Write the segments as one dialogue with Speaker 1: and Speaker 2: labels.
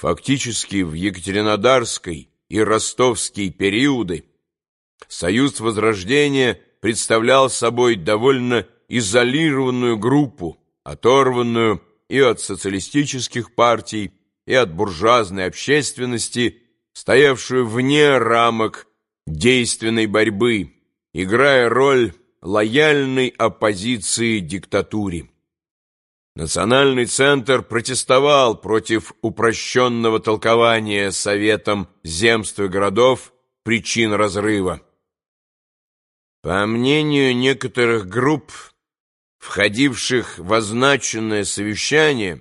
Speaker 1: Фактически в Екатеринодарской и Ростовский периоды Союз Возрождения представлял собой довольно изолированную группу, оторванную и от социалистических партий, и от буржуазной общественности, стоявшую вне рамок действенной борьбы, играя роль лояльной оппозиции диктатуре. Национальный центр протестовал против упрощенного толкования Советом земств и городов причин разрыва. По мнению некоторых групп, входивших в означенное совещание,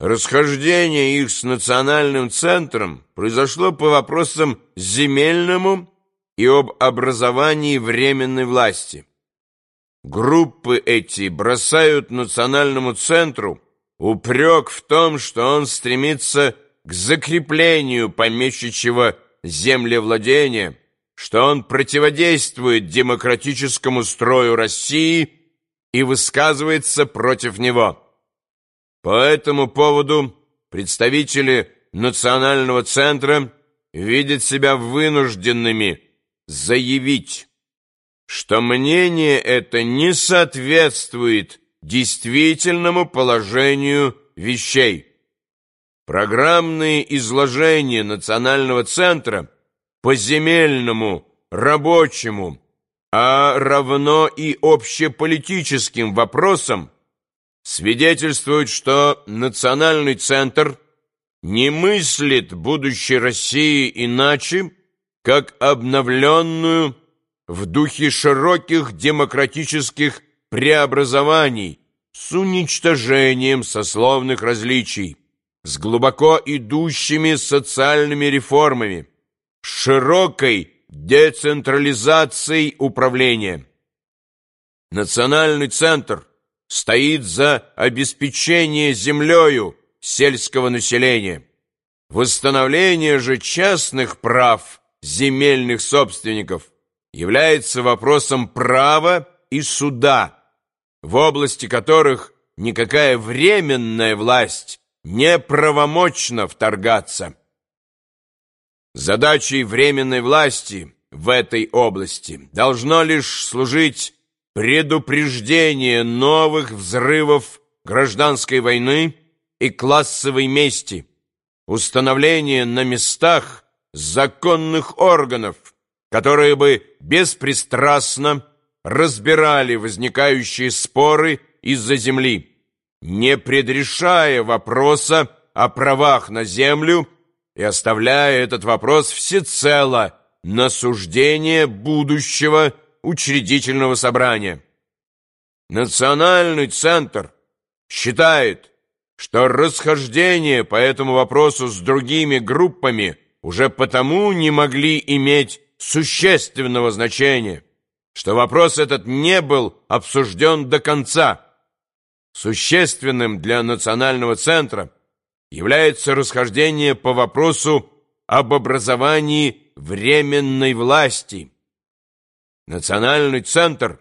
Speaker 1: расхождение их с национальным центром произошло по вопросам земельному и об образовании временной власти. Группы эти бросают национальному центру упрек в том, что он стремится к закреплению помещичьего землевладения, что он противодействует демократическому строю России и высказывается против него. По этому поводу представители национального центра видят себя вынужденными заявить, что мнение это не соответствует действительному положению вещей. Программные изложения Национального центра по земельному, рабочему, а равно и общеполитическим вопросам свидетельствуют, что Национальный центр не мыслит будущей России иначе, как обновленную, в духе широких демократических преобразований с уничтожением сословных различий, с глубоко идущими социальными реформами, с широкой децентрализацией управления. Национальный центр стоит за обеспечение землею сельского населения, восстановление же частных прав земельных собственников – является вопросом права и суда, в области которых никакая временная власть не правомочна вторгаться. Задачей временной власти в этой области должно лишь служить предупреждение новых взрывов гражданской войны и классовой мести, установление на местах законных органов, которые бы беспристрастно разбирали возникающие споры из-за земли, не предрешая вопроса о правах на землю и оставляя этот вопрос всецело на суждение будущего учредительного собрания. Национальный центр считает, что расхождения по этому вопросу с другими группами уже потому не могли иметь существенного значения, что вопрос этот не был обсужден до конца. Существенным для национального центра является расхождение по вопросу об образовании временной власти. Национальный центр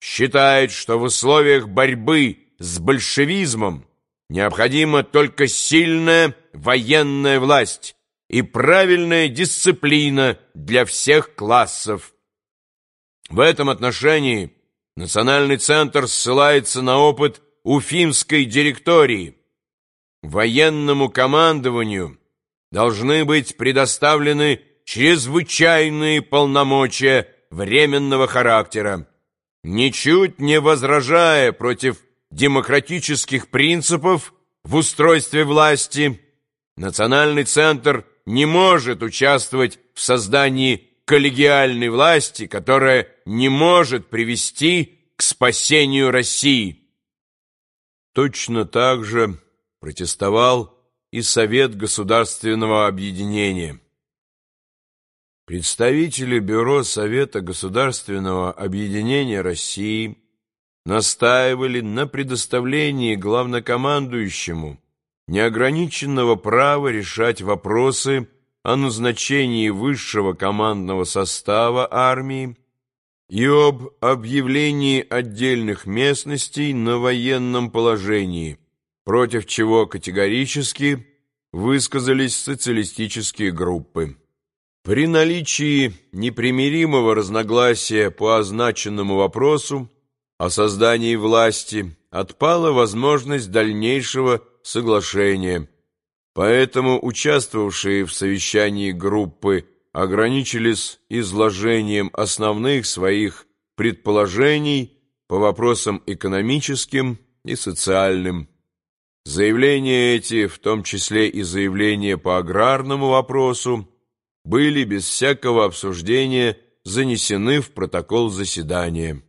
Speaker 1: считает, что в условиях борьбы с большевизмом необходима только сильная военная власть, и правильная дисциплина для всех классов. В этом отношении Национальный центр ссылается на опыт Уфимской директории. Военному командованию должны быть предоставлены чрезвычайные полномочия временного характера, ничуть не возражая против демократических принципов в устройстве власти. Национальный центр – не может участвовать в создании коллегиальной власти, которая не может привести к спасению России. Точно так же протестовал и Совет Государственного Объединения. Представители Бюро Совета Государственного Объединения России настаивали на предоставлении главнокомандующему неограниченного права решать вопросы о назначении высшего командного состава армии и об объявлении отдельных местностей на военном положении, против чего категорически высказались социалистические группы. При наличии непримиримого разногласия по означенному вопросу о создании власти отпала возможность дальнейшего соглашения, поэтому участвовавшие в совещании группы ограничились изложением основных своих предположений по вопросам экономическим и социальным. Заявления эти, в том числе и заявления по аграрному вопросу, были без всякого обсуждения занесены в протокол заседания.